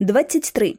23.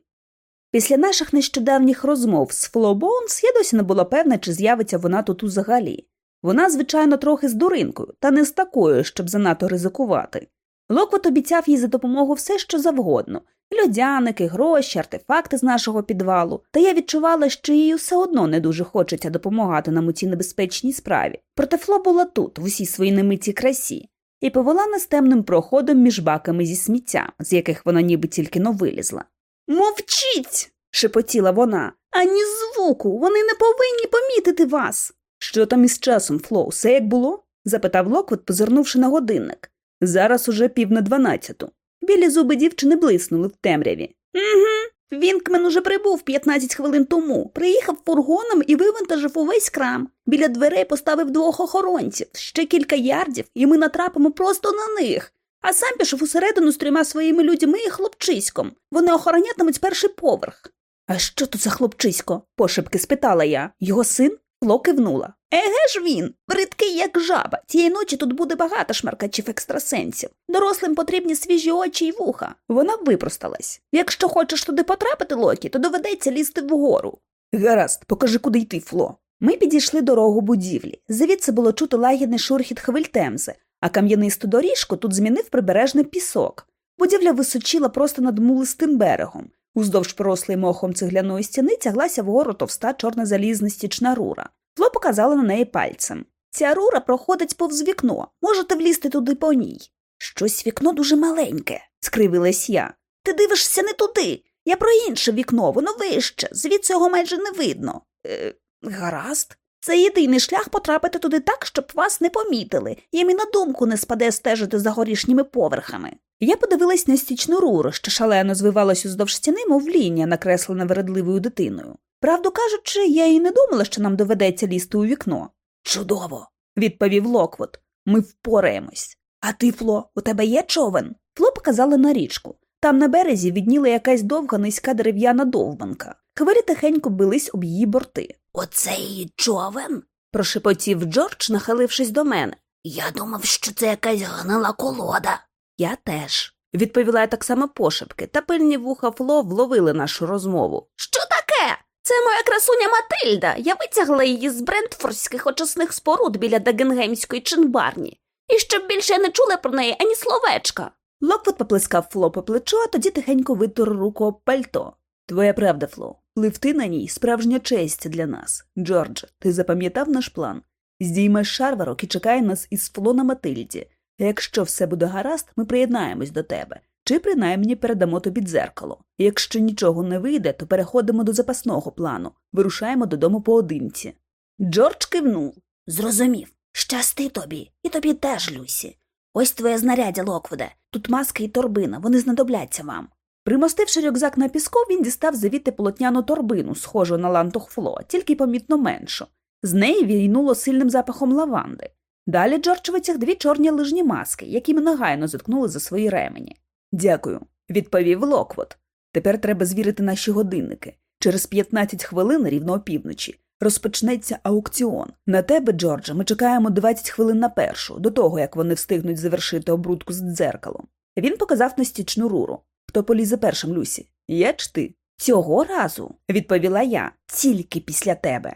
Після наших нещодавніх розмов з Фло Боунс я досі не була певна, чи з'явиться вона тут взагалі. Вона, звичайно, трохи з дуринкою, та не з такою, щоб занадто ризикувати. Локвот обіцяв їй за допомогу все, що завгодно льодяники, гроші, артефакти з нашого підвалу, та я відчувала, що їй все одно не дуже хочеться допомагати нам у цій небезпечній справі. Проте Фло була тут, в усій своїй немитій красі, і повела нас темним проходом між баками зі сміття, з яких вона ніби тільки но вилізла. Мовчіть. шепотіла вона. Ані звуку, вони не повинні помітити вас. Що там із часом, Фло, все як було? запитав Локвот, позирнувши на годинник. Зараз уже пів на дванадцяту. Білі зуби дівчини блиснули в темряві. Угу. Вінкмен уже прибув 15 хвилин тому. Приїхав фургоном і вивантажив увесь крам. Біля дверей поставив двох охоронців, ще кілька ярдів, і ми натрапимо просто на них. А сам пішов усередину з трьома своїми людьми і хлопчиськом. Вони охоронятимуть перший поверх. А що тут за хлопчисько? пошепки спитала я. Його син? Фло кивнула. Еге ж він, бридкий, як жаба. Тієї ночі тут буде багато шмаркачів екстрасенсів. Дорослим потрібні свіжі очі й вуха. Вона випросталась. Якщо хочеш туди потрапити, Локі, то доведеться лізти вгору. Гаразд, покажи, куди йти, Фло. Ми підійшли дорогу будівлі. Звідси було чути лагідний шурхіт хвиль Темзи, а кам'янисту доріжку тут змінив прибережний пісок. Будівля височила просто над мулистим берегом. Уздовж порослої мохом цегляної стіни тяглася вгору товста чорна залізна стічна рура. Фло показала на неї пальцем. Ця рура проходить повз вікно, можете влізти туди по ній. Щось вікно дуже маленьке, скривилась я. Ти дивишся не туди. Я про інше вікно, воно вище, звідси його майже не видно. Е, Гаразд. Це єдиний шлях потрапити туди так, щоб вас не помітили, їм і на думку не спаде стежити за горішніми поверхами. Я подивилась на стічну руру, що шалено звивалась уздовж стіни, мов лінія, накреслена вередливою дитиною. Правду кажучи, я і не думала, що нам доведеться лізти у вікно. Чудово, відповів Локвот. Ми впораємось. А ти, Фло, у тебе є човен? Фло показала на річку. Там на березі відніла якась довга низька дерев'яна довбанка. Хвилі тихенько бились об її борти. Оце її човен? прошепотів Джордж, нахилившись до мене. Я думав, що це якась гнила колода. Я теж, відповіла я так само пошепки, та пильні вуха Фло вловили нашу розмову. Що таке? Це моя красуня Матильда. Я витягла її з брентфордських очисних споруд біля Дагенгемської чинбарні. І щоб більше я не чула про неї ані словечка. Локвот поплескав Фло по плечу, а тоді тихенько витер руку об пальто. Твоя правда, Фло. Пливти на ній справжня честь для нас. Джордж, ти запам'ятав наш план? Здіймеш шарварок і чекає нас із Фло на Матильді. Якщо все буде гаразд, ми приєднаємось до тебе, чи принаймні передамо тобі дзеркало. Якщо нічого не вийде, то переходимо до запасного плану, вирушаємо додому поодинці. Джордж кивнув. Зрозумів. Щасти тобі, і тобі теж, Люсі. Ось твоє знаряддя, Локвуде. Тут маска і торбина, вони знадобляться вам. Примостивши рюкзак на піску, він дістав звідти полотняну торбину, схожу на лантух фло, тільки помітно меншу. З неї війнуло сильним запахом лаванди. Далі Джордж витяг дві чорні лижні маски, які ми негайно заткнули за свої ремені. Дякую, відповів Локвот. Тепер треба звірити наші годинники. Через 15 хвилин рівно опівночі розпочнеться аукціон. На тебе, Джордже, ми чекаємо 20 хвилин на першу, до того як вони встигнуть завершити обрудку з дзеркалом. Він показав на стічну руру. Хто полізе першим, Люсі? Я чи ти? Цього разу, відповіла я, тільки після тебе.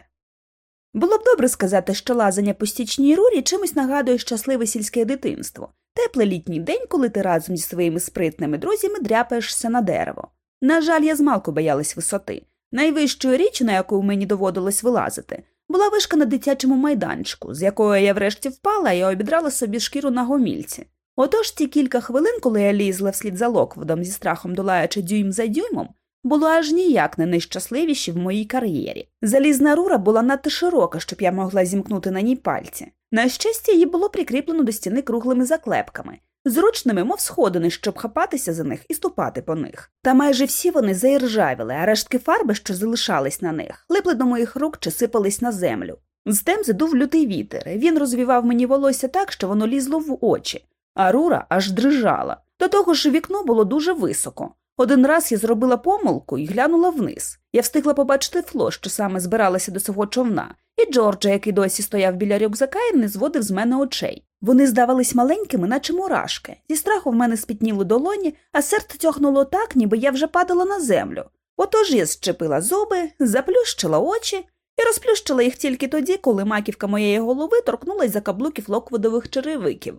Було б добре сказати, що лазання по стічній рурі чимось нагадує щасливе сільське дитинство, теплий літній день, коли ти разом зі своїми спритними друзями дряпаєшся на дерево. На жаль, я змалку боялась висоти. Найвищою річ, на яку мені доводилось вилазити, була вишка на дитячому майданчику, з якої я врешті впала і обідрала собі шкіру на гомільці. Отож ті кілька хвилин, коли я лізла вслід за Локводом зі страхом долаючи дюйм за дюймом, було аж ніяк не найщасливіші в моїй кар'єрі. Залізна рура була надто широка, щоб я могла зімкнути на ній пальці. На щастя, її було прикріплено до стіни круглими заклепками, зручними, мов сходини, щоб хапатися за них і ступати по них. Та майже всі вони заіржавіли, а рештки фарби, що залишались на них, липли до моїх рук чи сипались на землю. З темзи дув лютий вітер. Він розвівав мені волосся так, що воно лізло в очі, а рура аж дрижала. До того ж, вікно було дуже високо. Один раз я зробила помилку і глянула вниз. Я встигла побачити фло, що саме збиралася до свого човна, і Джорджа, який досі стояв біля рюкзака і не зводив з мене очей. Вони здавались маленькими, наче мурашки. Зі страху в мене спітніло долоні, а серце тьохнуло так, ніби я вже падала на землю. Отож я зчепила зуби, заплющила очі і розплющила їх тільки тоді, коли маківка моєї голови торкнулась за каблуків локводових черевиків.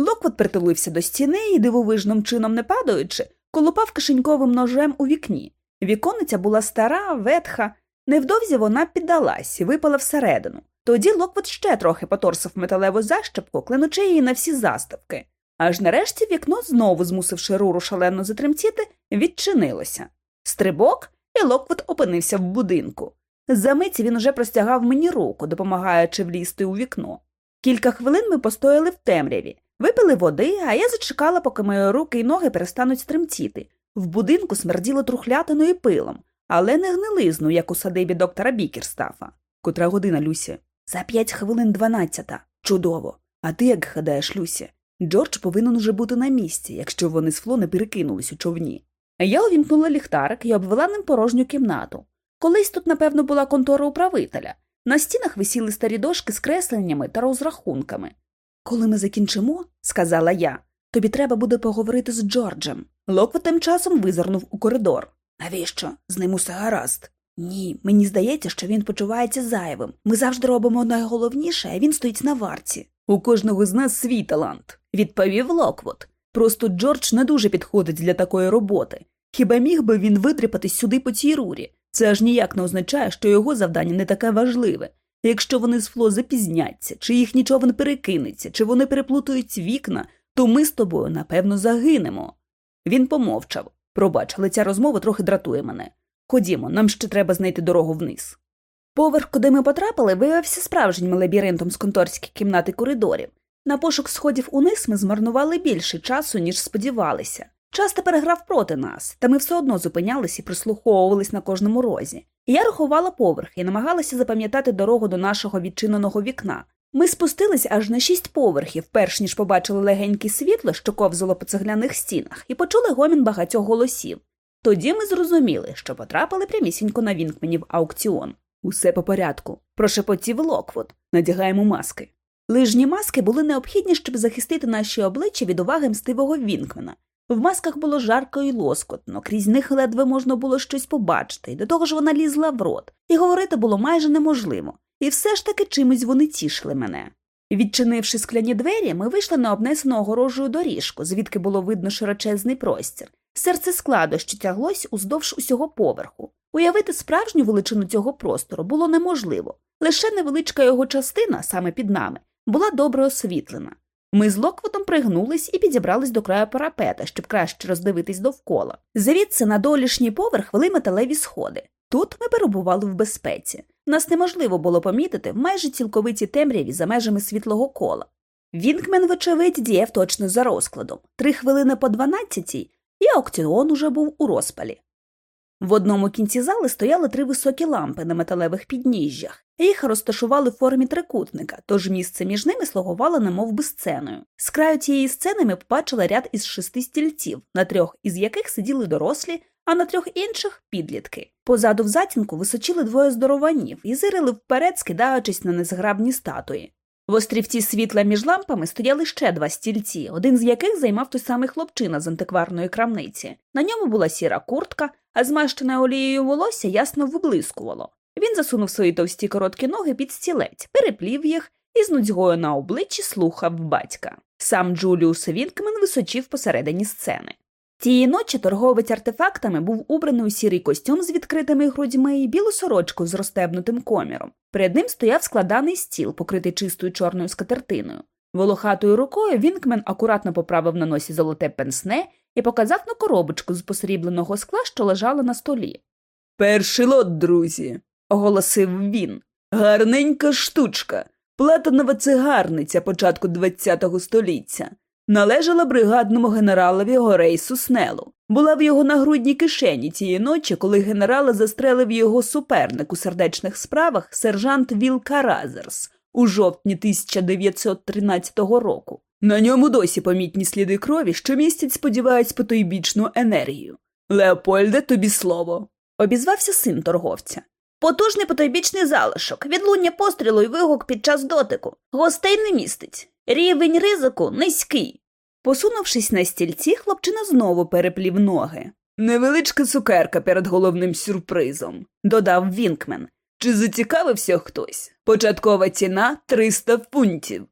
Локвод притулився до стіни і, дивовижним чином не падаючи, колупав кишеньковим ножем у вікні. Віконниця була стара, ветха. Невдовзі вона піддалась і випала всередину. Тоді Локвот ще трохи поторсив металеву защепку, кленучи її на всі заставки. Аж нарешті вікно, знову змусивши раму шалено затремтіти, відчинилося. Стрибок, і Локвот опинився в будинку. За мить він уже простягав мені руку, допомагаючи влізти у вікно. Кілька хвилин ми постояли в темряві, випили води, а я зачекала, поки мої руки й ноги перестануть тремтіти. В будинку смерділо трухлятиною й пилом, але не гнилизною, як у садибі доктора Бікерстафа. Котра година, Люсі? За п'ять хвилин дванадцята. Чудово. А ти як гадаєш, Люсі? Джордж повинен уже бути на місці, якщо вони з Фло не перекинулись у човні. Я увімкнула ліхтарик і обвела ним порожню кімнату. Колись тут, напевно, була контора управителя. На стінах висіли старі дошки з кресленнями та розрахунками. Коли ми закінчимо, сказала я, тобі треба буде поговорити з Джорджем. Локвот тим часом визирнув у коридор. Навіщо? З ним усе гаразд. Ні, мені здається, що він почувається зайвим. Ми завжди робимо найголовніше, а він стоїть на варті. У кожного з нас свій талант, відповів Локвот. Просто Джордж не дуже підходить для такої роботи. Хіба міг би він видріпатись сюди по цій рурі? Це аж ніяк не означає, що його завдання не таке важливе. Якщо вони з Фло запізняться, чи їх нічого не перекинеться, чи вони переплутують вікна, то ми з тобою, напевно, загинемо. Він помовчав. Пробач, але ця розмова трохи дратує мене. Ходімо, нам ще треба знайти дорогу вниз. Поверх, куди ми потрапили, виявився справжнім лабіринтом з конторських кімнат і коридорів. На пошук сходів униз ми змарнували більше часу, ніж сподівалися. Час тепер грав проти нас, та ми все одно зупинялись і прислуховувались на кожному розі. Я рахувала поверхи і намагалася запам'ятати дорогу до нашого відчиненого вікна. Ми спустились аж на шість поверхів, перш ніж побачили легеньке світло, що ковзало по цегляних стінах, і почули гомін багатьох голосів. Тоді ми зрозуміли, що потрапили прямісінько на Вінкменів аукціон. Усе по порядку. Прошепотів Локвуд. Надягаємо маски. Лижні маски були необхідні, щоб захистити наші обличчя від уваги мстивого Вінкмена. В масках було жарко і лоскотно, крізь них ледве можна було щось побачити, і до того ж вона лізла в рот, і говорити було майже неможливо, і все ж таки чимось вони тішили мене. Відчинивши скляні двері, ми вийшли на обнесену огорожею доріжку, звідки було видно широчезний простір, серце складу, що тяглось уздовж усього поверху. Уявити справжню величину цього простору було неможливо, лише невеличка його частина, саме під нами, була добре освітлена. Ми з Локвотом пригнулись і підібрались до краю парапета, щоб краще роздивитись довкола. Звідси на долішній поверх вели металеві сходи. Тут ми перебували в безпеці. Нас неможливо було помітити в майже цілковитій темряві за межами світлого кола. Вінкмен, вочевидь, діяв точно за розкладом три хвилини по дванадцятій, і аукціон уже був у розпалі. В одному кінці зали стояли три високі лампи на металевих підніжжях, їх розташували в формі трикутника, тож місце між ними слугувало немов би сценою. З краю цієї сцени ми побачили ряд із шести стільців, на трьох із яких сиділи дорослі, а на трьох інших підлітки. Позаду в затінку височили двоє здорованів і зирили вперед, скидаючись на незграбні статуї. В острівці світла між лампами стояли ще два стільці, один з яких займав той самий хлопчина з антикварної крамниці. На ньому була сіра куртка, а змащене олією волосся ясно виблискувало. Він засунув свої товсті короткі ноги під стілець, переплів їх і з нудьгою на обличчі слухав батька. Сам Джуліус Вінкмен височив посередині сцени. Тієї ночі торговець артефактами був убраний у сірий костюм з відкритими грудьми і білу сорочку з розстебнутим коміром. Перед ним стояв складаний стіл, покритий чистою чорною скатертиною. Волохатою рукою Вінкмен акуратно поправив на носі золоте пенсне і показав на коробочку з посрібленого скла, що лежала на столі. Перший лот, друзі, оголосив він. Гарненька штучка, платинова цигарниця початку ХХ століття. Належала бригадному генералові Горейсу Снелу. Була в його нагрудній кишені тієї ночі, коли генерала застрелив його суперник у сердечних справах сержант Віл Каразерс у жовтні 1913 року. На ньому досі помітні сліди крові, що містять, сподіваюсь, потойбічну енергію. Леопольде, тобі слово. Обізвався син торговця. Потужний потойбічний залишок, відлуння пострілу і вигук під час дотику. Гостей не містить. Рівень ризику низький. Посунувшись на стільці, хлопчина знову переплів ноги. Невеличка цукерка перед головним сюрпризом, додав Вінкмен. Чи зацікавився хтось? Початкова ціна 300 фунтів.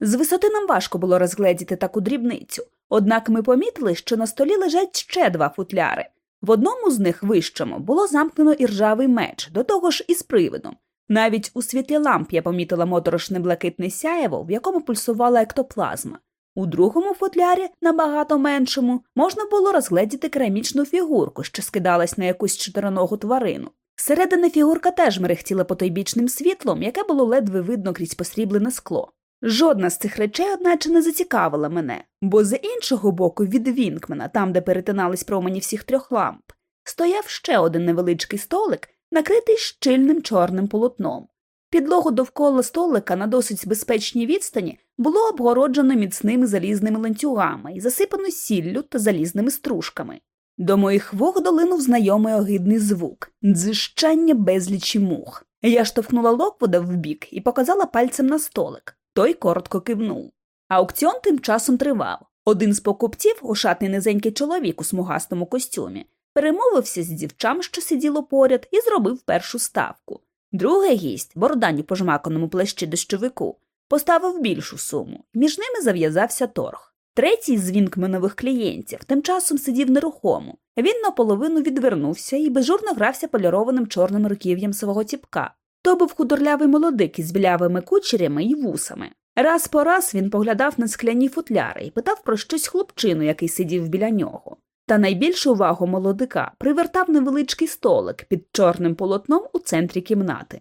З висоти нам важко було розгледіти таку дрібницю, однак ми помітили, що на столі лежать ще два футляри. В одному з них вищому було замкнено іржавий меч, до того ж із привидом. Навіть у світлі ламп я помітила моторошне блакитне сяєво, в якому пульсувала ектоплазма. У другому футлярі, набагато меншому, можна було розгледіти керамічну фігурку, що скидалась на якусь чотириногу тварину. Середина фігурка теж мерехтіла потойбічним світлом, яке було ледве видно крізь посріблене скло. Жодна з цих речей, одначе, не зацікавила мене, бо з іншого боку, від Вінкмена, там, де перетинались промені всіх трьох ламп, стояв ще один невеличкий столик, накритий щільним чорним полотном. Підлогу довкола столика на досить безпечній відстані було обгороджено міцними залізними ланцюгами і засипано сіллю та залізними стружками. До моїх вух долинув знайомий огидний звук дзищання безлічі мух. Я штовхнула Локвуда вбік і показала пальцем на столик. Той коротко кивнув. Аукціон тим часом тривав. Один з покупців, ушатний низенький чоловік у смугастому костюмі, перемовився з дівчам, що сиділо поряд, і зробив першу ставку. Другий гість, бородані пожмаканому плащі дощовику, поставив більшу суму, між ними зав'язався торг. Третій з вінкменових клієнтів тим часом сидів нерухомо. Він наполовину відвернувся і безжурно грався полірованим чорним руків'ям свого тіпка. То був худорлявий молодик із білявими кучерями і вусами. Раз по раз він поглядав на скляні футляри і питав про щось хлопчину, який сидів біля нього. Та найбільшу увагу молодика привертав невеличкий столик під чорним полотном у центрі кімнати.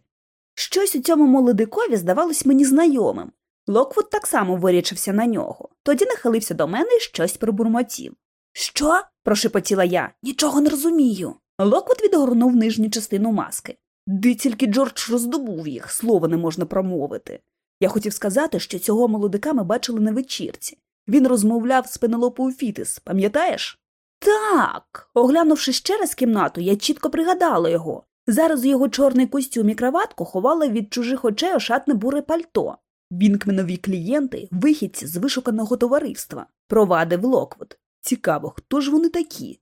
Щось у цьому молодикові здавалось мені знайомим. Локвуд так само вирічився на нього, тоді нахилився до мене і щось пробурмотів. Що? прошепотіла я. Нічого не розумію. Локвуд відгорнув нижню частину маски. Де тільки Джордж роздобув їх, слова не можна промовити. Я хотів сказати, що цього молодика ми бачили на вечірці. Він розмовляв з Пенелопою Фіттес, пам'ятаєш? Так. Оглянувши ще раз кімнату, я чітко пригадала його. Зараз його чорний костюм і краватку ховали від чужих очей ошатне буре пальто. Вінкменові клієнти, вихідці з вишуканого товариства, провадив Локвуд. Цікаво, хто ж вони такі?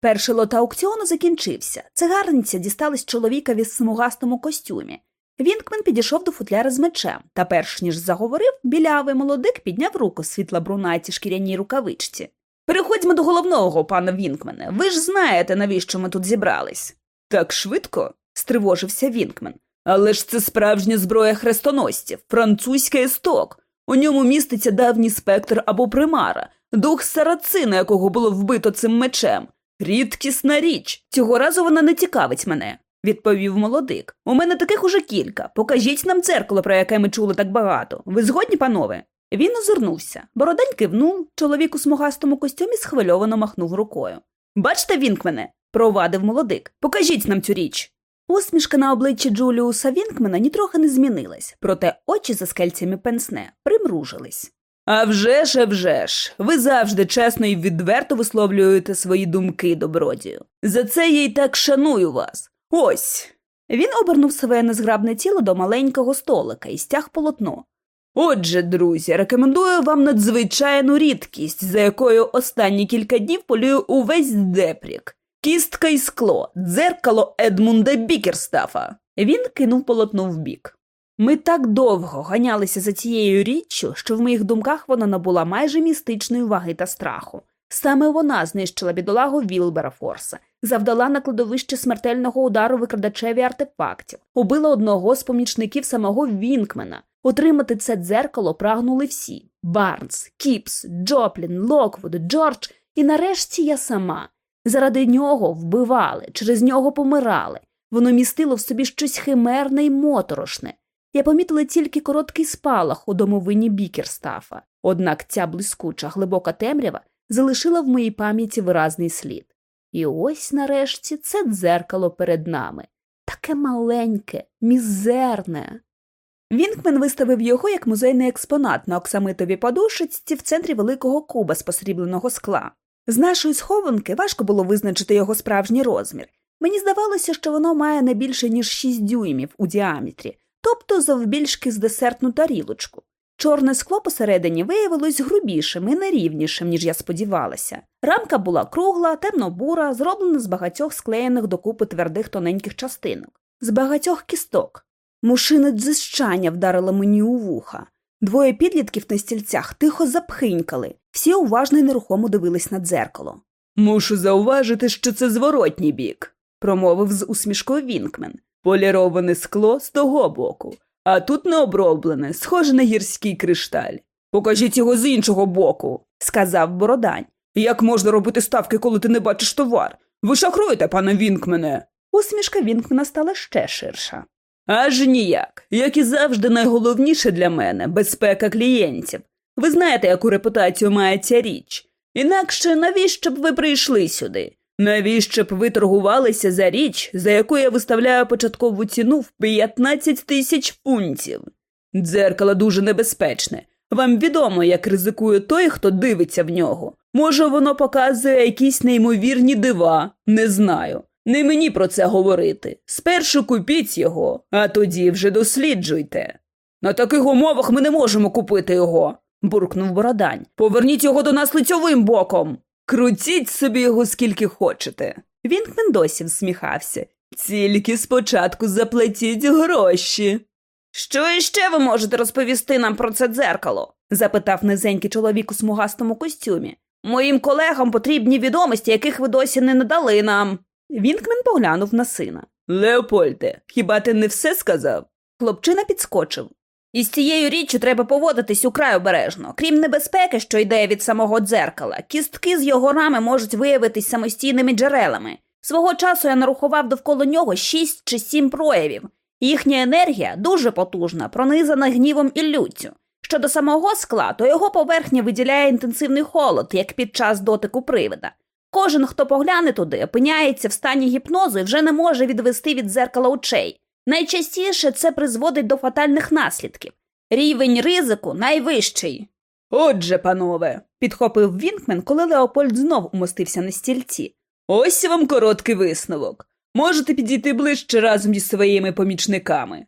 Перший лот аукціону закінчився. Цигарниця дісталась чоловікові в смугастому костюмі. Вінкмен підійшов до футляра з мечем, та, перш ніж заговорив, білявий молодик підняв руку світла брунаті шкіряній рукавичці. Переходьмо до головного, пане Вінкмене. Ви ж знаєте, навіщо ми тут зібрались. Так швидко? стривожився Вінкмен. Але ж це справжня зброя хрестоносців, французький істок. У ньому міститься давній спектр або примара, дух сарацина, якого було вбито цим мечем. Рідкісна річ. Цього разу вона не цікавить мене, відповів молодик. У мене таких уже кілька. Покажіть нам дзеркало, про яке ми чули так багато. Ви згодні, панове? Він озирнувся. Бородень кивнув, чоловік у смугастому костюмі схвильовано махнув рукою. Бачте, Вінкмене, провадив молодик. Покажіть нам цю річ. Усмішка на обличчі Джуліуса Вінкмена нітрохи не змінилась, проте очі за скельцями пенсне примружились. А вже ж, а вже ж, ви завжди чесно і відверто висловлюєте свої думки, добродію. За це я й так шаную вас. Ось. Він обернув своє незграбне тіло до маленького столика і стяг полотно. Отже, друзі, рекомендую вам надзвичайну рідкість, за якою останні кілька днів полює увесь ДЕПРІК. Кістка і скло, дзеркало Едмунда Бікерстафа. Він кинув полотно вбік. Ми так довго ганялися за цією річчю, що в моїх думках вона набула майже містичної ваги та страху. Саме вона знищила бідолагу Вілберфорса, завдала на кладовище смертельного удару викрадачеві артефактів, убила одного з помічників самого Вінкмена. Отримати це дзеркало прагнули всі Барнс, Кіпс, Джоплін, Локвуд, Джордж, і нарешті я сама. Заради нього вбивали, через нього помирали. Воно містило в собі щось химерне й моторошне. Я помітила тільки короткий спалах у домовині Бікерстафа, однак ця блискуча глибока темрява залишила в моїй пам'яті виразний слід. І ось нарешті це дзеркало перед нами таке маленьке, мізерне. Вінкмен виставив його як музейний експонат на оксамитовій подушечці в центрі великого куба з посрібленого скла. З нашої схованки важко було визначити його справжній розмір. Мені здавалося, що воно має не більше, ніж 6 дюймів у діаметрі, тобто завбільшки з десертну тарілочку. Чорне скло посередині виявилось грубішим і нерівнішим, ніж я сподівалася. Рамка була кругла, темно-бура, зроблена з багатьох склеєних докупи твердих тоненьких частинок, з багатьох кісток. Мушине дзищання вдарило мені у вуха. Двоє підлітків на стільцях тихо запхинькали, всі уважно й нерухомо дивились на дзеркало. Мушу зауважити, що це зворотній бік, промовив з усмішкою Вінкмен. поліроване скло з того боку, а тут не оброблене, схоже на гірський кришталь. Покажіть його з іншого боку, сказав Бородань. Як можна робити ставки, коли ти не бачиш товар? Ви шахруєте, пане Вінкмене. Усмішка Вінкмена стала ще ширша. Аж ніяк. Як і завжди, найголовніше для мене безпека клієнтів. Ви знаєте, яку репутацію має ця річ. Інакше навіщо б ви прийшли сюди? Навіщо б ви торгувалися за річ, за яку я виставляю початкову ціну в 15 тисяч фунтів? Дзеркало дуже небезпечне. Вам відомо, як ризикує той, хто дивиться в нього. Може, воно показує якісь неймовірні дива, не знаю. Не мені про це говорити. Спершу купіть його, а тоді вже досліджуйте. На таких умовах ми не можемо купити його, буркнув Бородань. Поверніть його до нас лицьовим боком. Крутіть собі його скільки хочете. Вінкмен досі всміхався. Тільки спочатку заплатіть гроші. Що іще ви можете розповісти нам про це дзеркало? запитав низенький чоловік у смугастому костюмі. Моїм колегам потрібні відомості, яких ви досі не надали нам. Вінкмен поглянув на сина. Леопольде, хіба ти не все сказав? Хлопчина підскочив. Із цією річчю треба поводитись украй обережно. Крім небезпеки, що йде від самого дзеркала, кістки з його рами можуть виявитись самостійними джерелами. Свого часу я нарахував довкола нього шість чи сім проявів. Їхня енергія дуже потужна, пронизана гнівом і люттю. Щодо самого скла, то його поверхня виділяє інтенсивний холод, як під час дотику привида. Кожен, хто погляне туди, опиняється в стані гіпнозу і вже не може відвести від дзеркала очей. Найчастіше це призводить до фатальних наслідків. Рівень ризику найвищий. Отже, панове, підхопив Вінкмен, коли Леопольд знов умостився на стільці. Ось вам короткий висновок. Можете підійти ближче разом із своїми помічниками.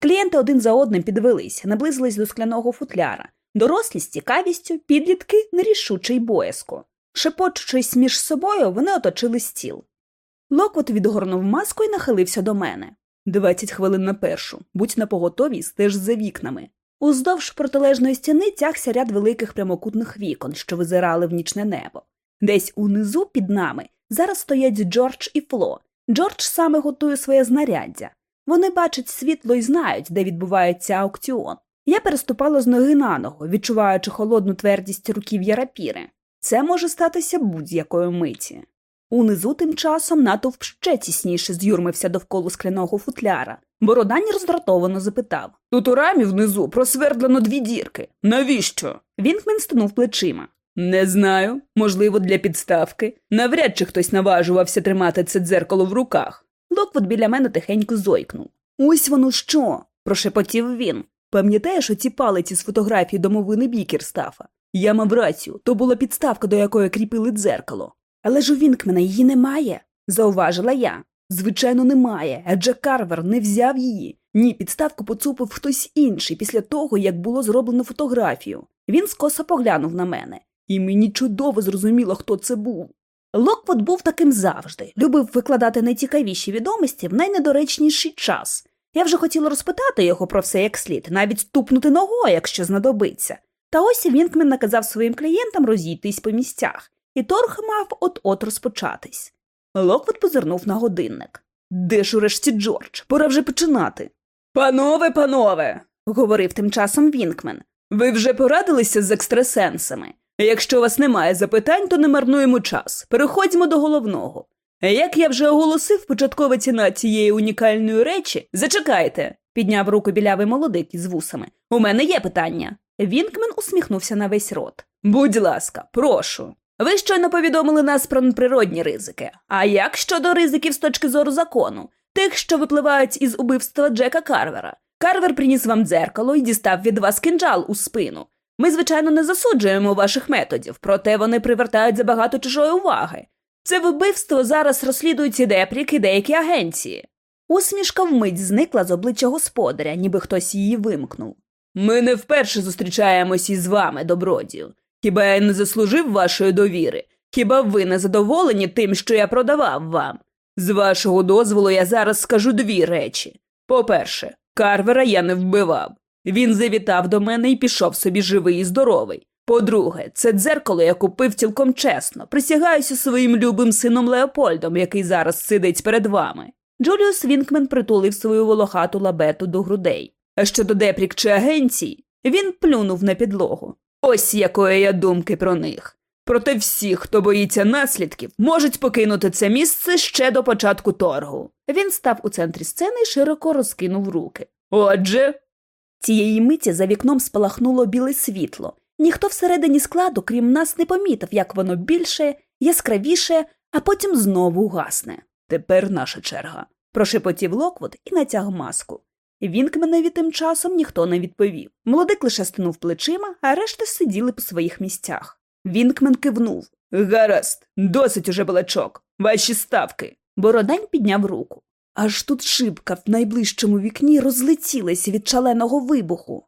Клієнти один за одним підвелись, наблизились до скляного футляра. Дорослі з цікавістю, підлітки нерішуче й боязко. Шепочучись між собою, вони оточили стіл. Локвот відгорнув маску і нахилився до мене. Двадцять хвилин на першу. Будь напоготові, стеж за вікнами. Уздовж протилежної стіни тягся ряд великих прямокутних вікон, що визирали в нічне небо. Десь унизу під нами зараз стоять Джордж і Фло. Джордж саме готує своє знаряддя. Вони бачать світло і знають, де відбувається аукціон. Я переступала з ноги на ногу, відчуваючи холодну твердість руків'я рапіри. Це може статися будь-якої миті. Унизу тим часом натовп ще тісніше з'юрмився довкола скляного футляра. Бородань роздратовано запитав Тут у рамі внизу просвердлено дві дірки. Навіщо? Вінкмен стонув плечима. Не знаю. Можливо, для підставки. Навряд чи хтось наважувався тримати це дзеркало в руках. Локвот біля мене тихенько зойкнув. Ось воно що. прошепотів він. Пам'ятаєш оці палиці з фотографії домовини Бікерстафа? Я мав рацію, то була підставка, до якої кріпили дзеркало. Але ж у Вінкмена її немає, зауважила я. Звичайно, немає, адже Карвер не взяв її. Ні, підставку поцупив хтось інший після того, як було зроблено фотографію. Він скоса поглянув на мене, і мені чудово зрозуміло, хто це був. Локвот був таким завжди, любив викладати найцікавіші відомості в найнедоречніший час. Я вже хотіла розпитати його про все як слід, навіть ступнути ногою, якщо знадобиться. Та ось Вінкмен наказав своїм клієнтам розійтись по місцях, і торг мав от-от розпочатись. Локвот позирнув на годинник. Де ж урешті Джордж? Пора вже починати. Панове, панове, говорив тим часом Вінкмен. Ви вже порадилися з екстрасенсами. Якщо у вас немає запитань, то не марнуємо час. Переходьмо до головного. Як я вже оголосив, початкова ціна цієї унікальної речі. Зачекайте, підняв руку білявий молодик із вусами. У мене є питання. Вінкмен усміхнувся на весь рот. Будь ласка, прошу. Ви щойно повідомили нас про неприродні ризики. А як щодо ризиків з точки зору закону, тих, що випливають із убивства Джека Карвера? Карвер приніс вам дзеркало і дістав від вас кинджал у спину. Ми, звичайно, не засуджуємо ваших методів, проте вони привертають забагато чужої уваги. Це вбивство зараз розслідують і Депрік, і деякі агенції. Усмішка вмить зникла з обличчя господаря, ніби хтось її вимкнув. Ми не вперше зустрічаємось із вами, добродію. Хіба я не заслужив вашої довіри? Хіба ви не задоволені тим, що я продавав вам? З вашого дозволу я зараз скажу дві речі. По-перше, Карвера я не вбивав. Він завітав до мене і пішов собі живий і здоровий. По-друге, це дзеркало я купив цілком чесно. Присягаюся своїм любим сином Леопольдом, який зараз сидить перед вами. Джуліус Вінкмен притулив свою волохату лабету до грудей. А щодо депрік чи агенцій, він плюнув на підлогу. Ось якої я думки про них. Проте всі, хто боїться наслідків, можуть покинути це місце ще до початку торгу. Він став у центрі сцени і широко розкинув руки. Отже, Цієї миті за вікном спалахнуло біле світло. Ніхто всередині складу, крім нас, не помітив, як воно більше, яскравіше, а потім знову гасне. тепер наша черга. Прошепотів Локвуд і натяг маску. Вінкменові тим часом ніхто не відповів. Молодик лише стенув плечима, а решта сиділи по своїх місцях. Вінкмен кивнув. Гаразд, досить уже балачок. Ваші ставки. Бородань підняв руку. Аж тут шибка в найближчому вікні розлетілася від шаленого вибуху.